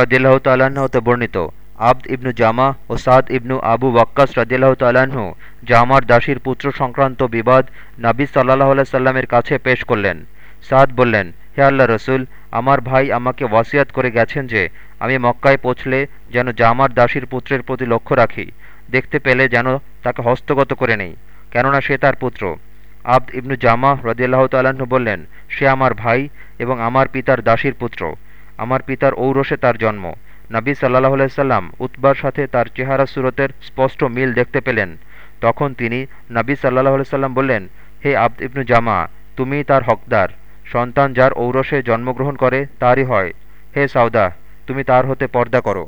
রদিল্লাহ তাল্লাহ্ন হতে বর্ণিত। আব্দ ইবনু জামা ও সাদ ইবনু আবু ওয়াক্কাস রদিল্লাহ তাল্লাহ্ন জামার দাসীর পুত্র সংক্রান্ত বিবাদ নাবী সাল্লাহ সাল্লামের কাছে পেশ করলেন। সাদ বললেন, হে আল্লাহ রসুল, আমার ভাই আমাকে ওয়াসিয়াত করে গেছেন যে আমি মক্কায় পৌঁছলে যেন জামার দাসীর পুত্রের প্রতি লক্ষ্য রাখি, দেখতে পেলে যেন তাকে হস্তগত করে নেই, কেননা সে তার পুত্র। আব্দ ইবনু জামা রদিয়াল্লাহ তাল্লাহ্ন বললেন, সে আমার ভাই এবং আমার পিতার দাসীর পুত্র। আমার পিতার ঔরসে তার জন্ম। নাবী সাল্লাহ সাল্লাম উতবার সাথে তার চেহারা সুরতের স্পষ্ট মিল দেখতে পেলেন। তখন তিনি নাবী সাল্লাহ সাল্লাম বললেন, হে আব্দ ইবনু জামা, তুমি তার হকদার। সন্তান যার ঔরসে জন্মগ্রহণ করে তারই হয়। হে সাউদা তুমি তার হতে পর্দা করো।